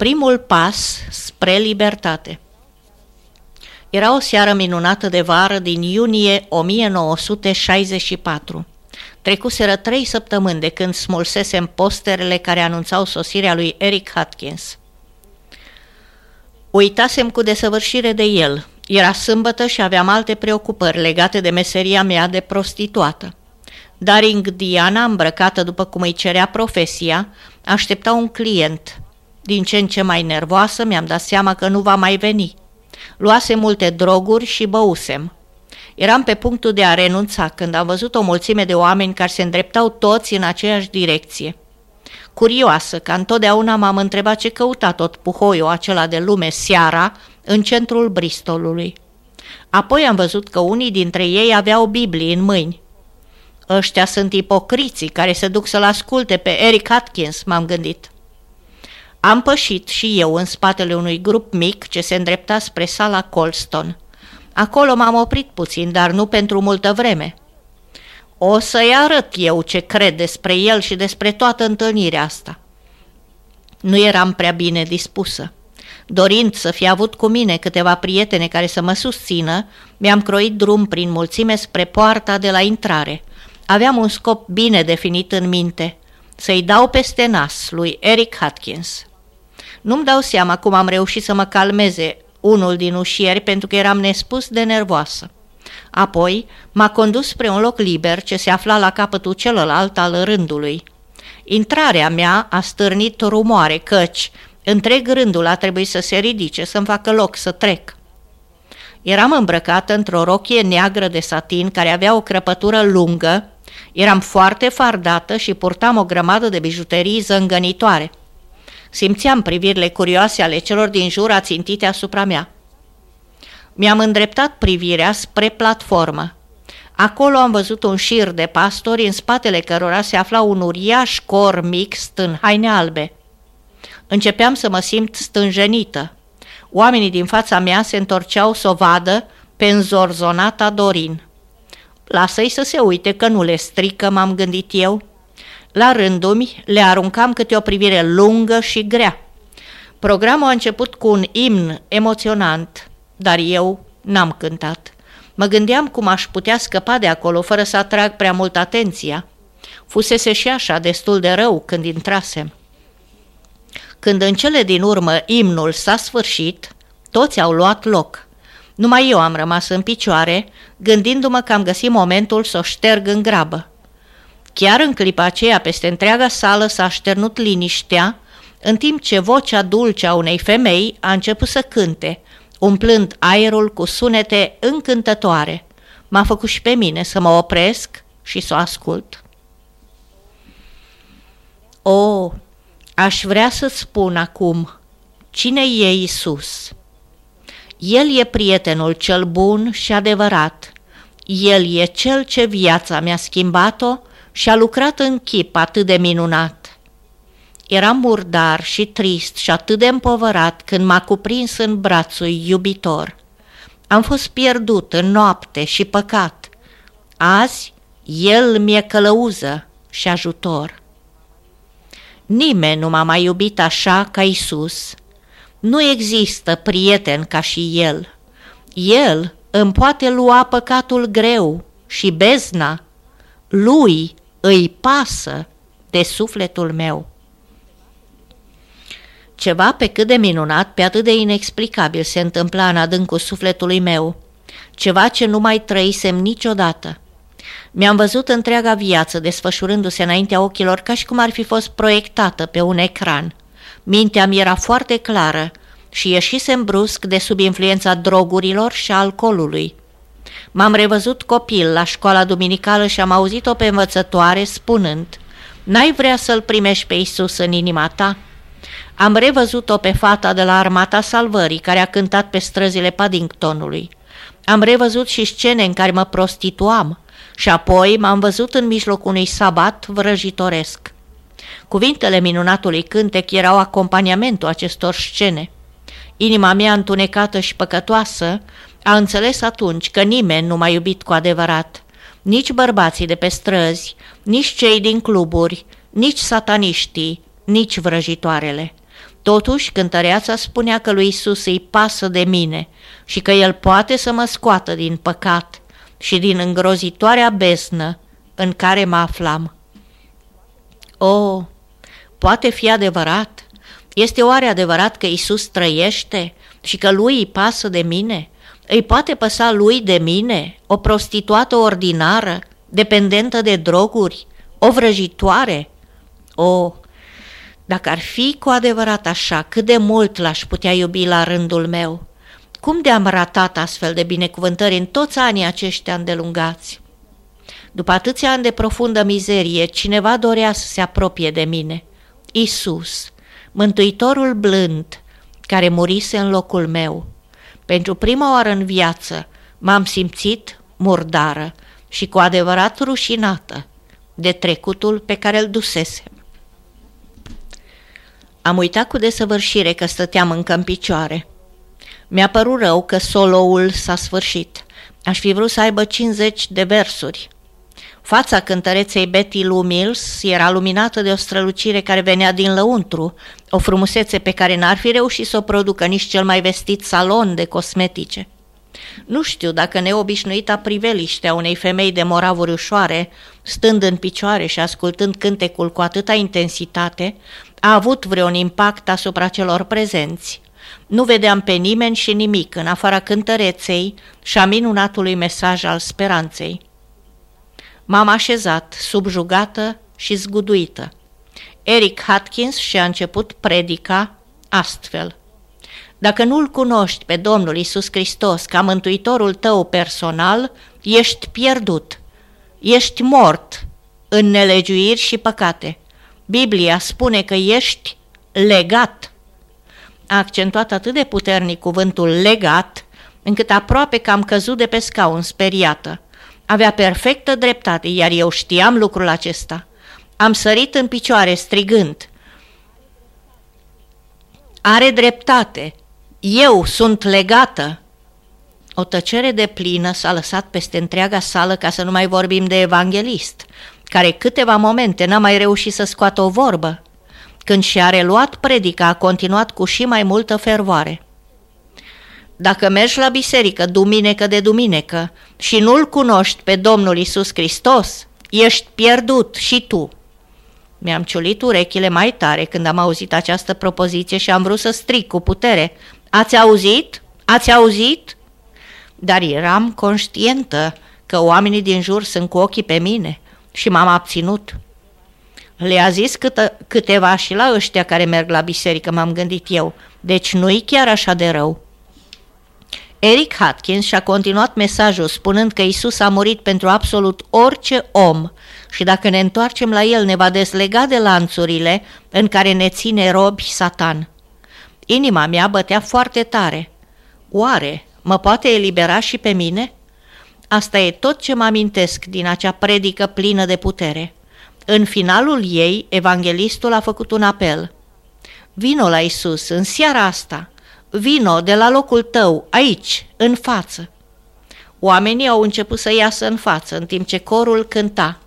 Primul pas spre libertate. Era o seară minunată de vară din iunie 1964. Trecuseră trei săptămâni de când smulsesem posterele care anunțau sosirea lui Eric Hutchins. Uitasem cu desăvârșire de el. Era sâmbătă și aveam alte preocupări legate de meseria mea de prostituată. Daring Diana, îmbrăcată după cum îi cerea profesia, aștepta un client. Din ce în ce mai nervoasă, mi-am dat seama că nu va mai veni. Luase multe droguri și băusem. Eram pe punctul de a renunța când am văzut o mulțime de oameni care se îndreptau toți în aceeași direcție. Curioasă, că întotdeauna m-am întrebat ce căuta tot puhoiul acela de lume seara în centrul Bristolului. Apoi am văzut că unii dintre ei aveau Biblii în mâini. Ăștia sunt ipocriții care se duc să-l asculte pe Eric Atkins, m-am gândit. Am pășit și eu în spatele unui grup mic ce se îndrepta spre sala Colston. Acolo m-am oprit puțin, dar nu pentru multă vreme. O să-i arăt eu ce cred despre el și despre toată întâlnirea asta. Nu eram prea bine dispusă. Dorind să fi avut cu mine câteva prietene care să mă susțină, mi-am croit drum prin mulțime spre poarta de la intrare. Aveam un scop bine definit în minte, să-i dau peste nas lui Eric Hutchins. Nu-mi dau seama cum am reușit să mă calmeze unul din ușieri pentru că eram nespus de nervoasă. Apoi m-a condus spre un loc liber ce se afla la capătul celălalt al rândului. Intrarea mea a stârnit rumoare căci întreg rândul a trebuit să se ridice, să-mi facă loc să trec. Eram îmbrăcată într-o rochie neagră de satin care avea o crăpătură lungă, eram foarte fardată și purtam o grămadă de bijuterii zângănitoare. Simțeam privirile curioase ale celor din jur ațintite asupra mea. Mi-am îndreptat privirea spre platformă. Acolo am văzut un șir de pastori în spatele cărora se afla un uriaș cor mixt în haine albe. Începeam să mă simt stânjenită. Oamenii din fața mea se întorceau să o vadă pe înzorzonata Dorin. Lasă-i să se uite că nu le strică, m-am gândit eu. La rândumi le aruncam câte o privire lungă și grea. Programul a început cu un imn emoționant, dar eu n-am cântat. Mă gândeam cum aș putea scăpa de acolo fără să atrag prea mult atenția. Fusese și așa destul de rău când intrasem. Când în cele din urmă imnul s-a sfârșit, toți au luat loc. Numai eu am rămas în picioare, gândindu-mă că am găsit momentul să o șterg în grabă. Chiar în clipa aceea, peste întreaga sală s-a șternut liniștea, în timp ce vocea dulce a unei femei a început să cânte, umplând aerul cu sunete încântătoare. M-a făcut și pe mine să mă opresc și să o ascult. O, aș vrea să spun acum, cine e Isus? El e prietenul cel bun și adevărat. El e cel ce viața mi-a schimbat-o și a lucrat în chip atât de minunat. Eram murdar și trist și atât de împovărat când m-a cuprins în brațul iubitor. Am fost pierdut în noapte și păcat. Azi el mi-e călăuză și ajutor. Nimeni nu m-a mai iubit așa ca Isus. Nu există prieten ca și el. El îmi poate lua păcatul greu și bezna. Lui îi pasă de sufletul meu. Ceva pe cât de minunat, pe atât de inexplicabil se întâmpla în adâncul sufletului meu, ceva ce nu mai trăisem niciodată. Mi-am văzut întreaga viață desfășurându-se înaintea ochilor ca și cum ar fi fost proiectată pe un ecran. Mintea mi era foarte clară și ieșisem brusc de sub influența drogurilor și alcoolului. M-am revăzut copil la școala duminicală și am auzit-o pe învățătoare spunând N-ai vrea să-L primești pe Isus în inima ta?" Am revăzut-o pe fata de la Armata Salvării, care a cântat pe străzile Paddingtonului. Am revăzut și scene în care mă prostituam și apoi m-am văzut în mijlocul unui sabat vrăjitoresc. Cuvintele minunatului cântec erau acompaniamentul acestor scene. Inima mea întunecată și păcătoasă a înțeles atunci că nimeni nu m-a iubit cu adevărat, nici bărbații de pe străzi, nici cei din cluburi, nici sataniștii, nici vrăjitoarele. Totuși, cântăreața spunea că lui Isus îi pasă de mine și că el poate să mă scoată din păcat și din îngrozitoarea besnă în care mă aflam. O, poate fi adevărat? Este oare adevărat că Isus trăiește și că lui îi pasă de mine? Îi poate păsa lui de mine, o prostituată ordinară, dependentă de droguri, o vrăjitoare? O, dacă ar fi cu adevărat așa, cât de mult l-aș putea iubi la rândul meu? Cum de am ratat astfel de binecuvântări în toți anii aceștia îndelungați? După atâția ani de profundă mizerie, cineva dorea să se apropie de mine. Isus, Mântuitorul blând, care murise în locul meu. Pentru prima oară în viață m-am simțit murdară și cu adevărat rușinată de trecutul pe care îl dusesem. Am uitat cu desăvârșire că stăteam încă în picioare. Mi-a părut rău că soloul s-a sfârșit. Aș fi vrut să aibă 50 de versuri. Fața cântăreței Betty Lou Mills era luminată de o strălucire care venea din lăuntru, o frumusețe pe care n-ar fi reușit să o producă nici cel mai vestit salon de cosmetice. Nu știu dacă neobișnuita priveliște a unei femei de moravuri ușoare, stând în picioare și ascultând cântecul cu atâta intensitate, a avut vreun impact asupra celor prezenți. Nu vedeam pe nimeni și nimic în afara cântăreței și a minunatului mesaj al speranței. M-am așezat, subjugată și zguduită. Eric Hatkins și-a început predica astfel. Dacă nu-L cunoști pe Domnul Isus Hristos ca mântuitorul tău personal, ești pierdut, ești mort în nelegiuiri și păcate. Biblia spune că ești legat. A accentuat atât de puternic cuvântul legat, încât aproape că am căzut de pe scaun speriată. Avea perfectă dreptate, iar eu știam lucrul acesta. Am sărit în picioare strigând. Are dreptate, eu sunt legată. O tăcere de plină s-a lăsat peste întreaga sală ca să nu mai vorbim de evanghelist, care câteva momente n-a mai reușit să scoată o vorbă. Când și-a reluat predica, a continuat cu și mai multă fervoare. Dacă mergi la biserică duminică de duminică și nu-L cunoști pe Domnul Isus Hristos, ești pierdut și tu. Mi-am ciulit urechile mai tare când am auzit această propoziție și am vrut să strig cu putere. Ați auzit? Ați auzit? Dar eram conștientă că oamenii din jur sunt cu ochii pe mine și m-am abținut. Le-a zis câte, câteva și la ăștia care merg la biserică, m-am gândit eu, deci nu-i chiar așa de rău. Eric Hatkins și-a continuat mesajul spunând că Isus a murit pentru absolut orice om și dacă ne întoarcem la el ne va deslega de lanțurile în care ne ține robi satan. Inima mea bătea foarte tare. Oare mă poate elibera și pe mine? Asta e tot ce mă amintesc din acea predică plină de putere. În finalul ei, evanghelistul a făcut un apel. Vino la Isus în seara asta, vino de la locul tău, aici, în față. Oamenii au început să iasă în față, în timp ce corul cânta.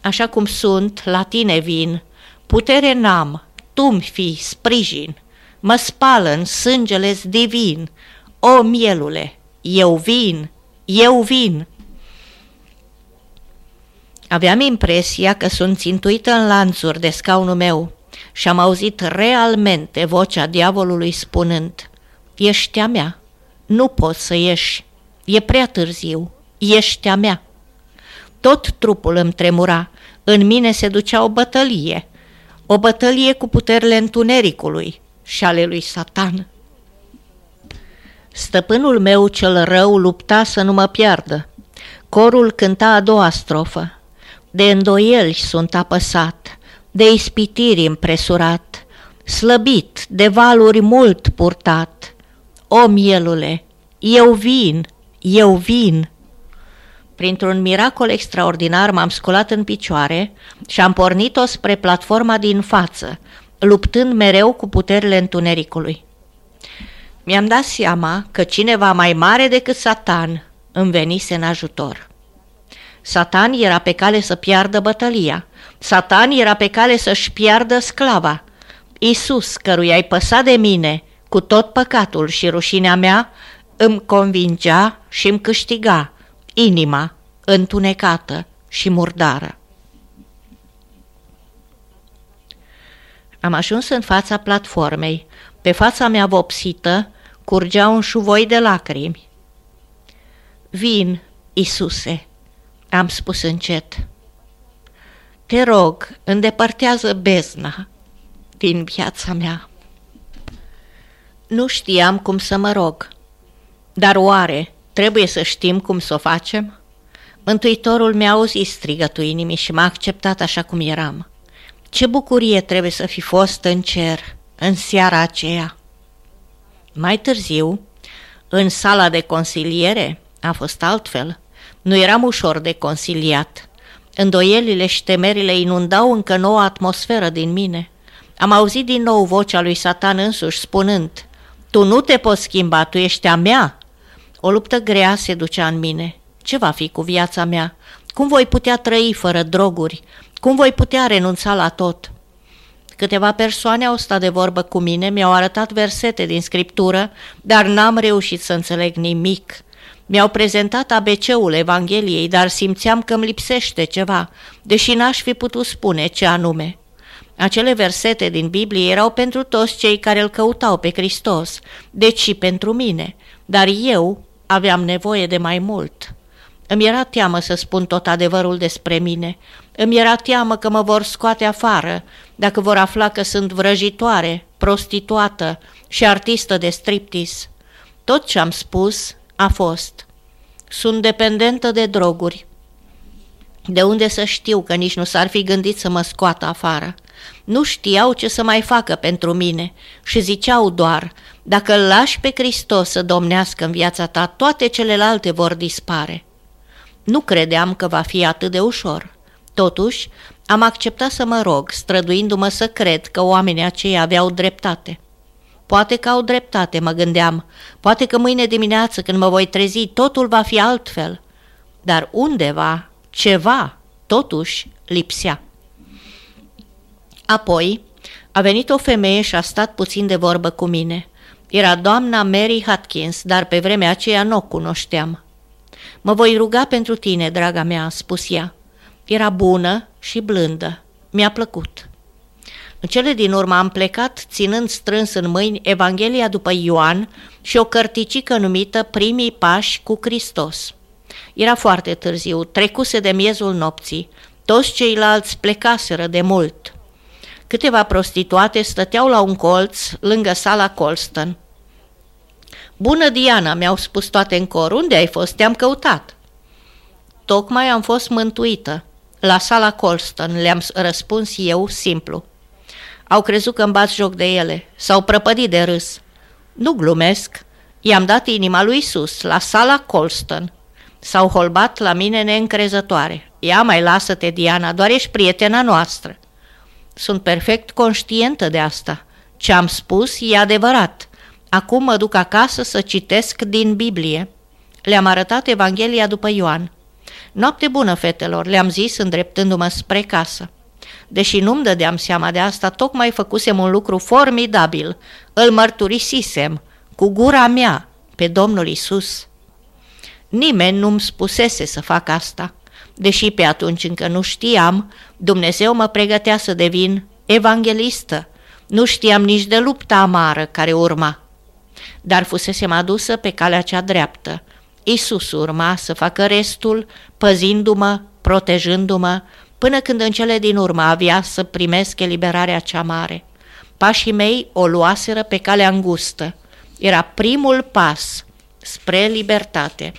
Așa cum sunt, la tine vin, putere n-am, tu-mi fii sprijin, mă spală în sângele divin, o mielule, eu vin, eu vin. Aveam impresia că sunt țintuită în lanțuri de scaunul meu și am auzit realmente vocea diavolului spunând Ești a mea, nu poți să ieși, e prea târziu, ești a mea. Tot trupul îmi tremura, în mine se ducea o bătălie, o bătălie cu puterile întunericului și ale lui Satan. Stăpânul meu cel rău lupta să nu mă piardă. Corul cânta a doua strofă. De îndoieli sunt apăsat, de ispitiri impresurat, slăbit, de valuri mult purtat. O, mielule, eu vin, eu vin! Printr-un miracol extraordinar m-am sculat în picioare și am pornit-o spre platforma din față, luptând mereu cu puterile întunericului. Mi-am dat seama că cineva mai mare decât Satan îmi venise în ajutor. Satan era pe cale să piardă bătălia. Satan era pe cale să-și piardă sclava. Isus, căruia ai păsat de mine cu tot păcatul și rușinea mea, îmi convingea și îmi câștiga inima întunecată și murdară. Am ajuns în fața platformei. Pe fața mea vopsită curgea un șuvoi de lacrimi. Vin, Isuse, am spus încet. Te rog, îndepărtează bezna din viața mea. Nu știam cum să mă rog, dar oare trebuie să știm cum să o facem? Mântuitorul mi-a auzit strigătul inimii și m-a acceptat așa cum eram. Ce bucurie trebuie să fi fost în cer în seara aceea! Mai târziu, în sala de consiliere, a fost altfel. Nu eram ușor de consiliat. Îndoielile și temerile inundau încă nouă atmosferă din mine. Am auzit din nou vocea lui Satan însuși spunând, Tu nu te poți schimba, tu ești a mea. O luptă grea se ducea în mine. Ce va fi cu viața mea? Cum voi putea trăi fără droguri? Cum voi putea renunța la tot? Câteva persoane au stat de vorbă cu mine, mi-au arătat versete din scriptură, dar n-am reușit să înțeleg nimic. Mi-au prezentat ABC-ul Evangheliei, dar simțeam că îmi lipsește ceva, deși n-aș fi putut spune ce anume. Acele versete din Biblie erau pentru toți cei care îl căutau pe Hristos, deci și pentru mine, dar eu aveam nevoie de mai mult. Îmi era teamă să spun tot adevărul despre mine. Îmi era teamă că mă vor scoate afară, dacă vor afla că sunt vrăjitoare, prostituată și artistă de striptease. Tot ce am spus a fost. Sunt dependentă de droguri. De unde să știu că nici nu s-ar fi gândit să mă scoată afară? Nu știau ce să mai facă pentru mine și ziceau doar, dacă îl lași pe Hristos să domnească în viața ta, toate celelalte vor dispare. Nu credeam că va fi atât de ușor. Totuși, am acceptat să mă rog, străduindu-mă să cred că oamenii aceia aveau dreptate. Poate că au dreptate, mă gândeam. Poate că mâine dimineață, când mă voi trezi, totul va fi altfel. Dar undeva, ceva, totuși, lipsea. Apoi, a venit o femeie și a stat puțin de vorbă cu mine. Era doamna Mary Hatkins, dar pe vremea aceea nu o cunoșteam. Mă voi ruga pentru tine, draga mea, a spus ea. Era bună și blândă. Mi-a plăcut. În cele din urmă am plecat ținând strâns în mâini Evanghelia după Ioan și o cărticică numită Primii pași cu Hristos. Era foarte târziu, trecuse de miezul nopții. Toți ceilalți plecaseră de mult. Câteva prostituate stăteau la un colț lângă sala Colston. Bună, Diana, mi-au spus toate în cor. Unde ai fost? Te-am căutat. Tocmai am fost mântuită. La sala Colston, le-am răspuns eu simplu. Au crezut că îmi bați joc de ele. S-au prăpădit de râs. Nu glumesc. I-am dat inima lui Isus la sala Colston. S-au holbat la mine neîncrezătoare. Ia mai lasă-te, Diana, doar ești prietena noastră. Sunt perfect conștientă de asta. Ce am spus e adevărat. Acum mă duc acasă să citesc din Biblie. Le-am arătat Evanghelia după Ioan. Noapte bună, fetelor, le-am zis îndreptându-mă spre casă. Deși nu-mi dădeam seama de asta, tocmai făcusem un lucru formidabil. Îl mărturisisem, cu gura mea, pe Domnul Isus. Nimeni nu-mi spusese să fac asta. Deși pe atunci încă nu știam, Dumnezeu mă pregătea să devin evanghelistă. Nu știam nici de lupta amară care urma dar fusesem adusă pe calea cea dreaptă. Isus urma să facă restul, păzindu-mă, protejându-mă, până când în cele din urmă avea să primesc eliberarea cea mare. Pașii mei o luaseră pe calea îngustă. Era primul pas spre libertate.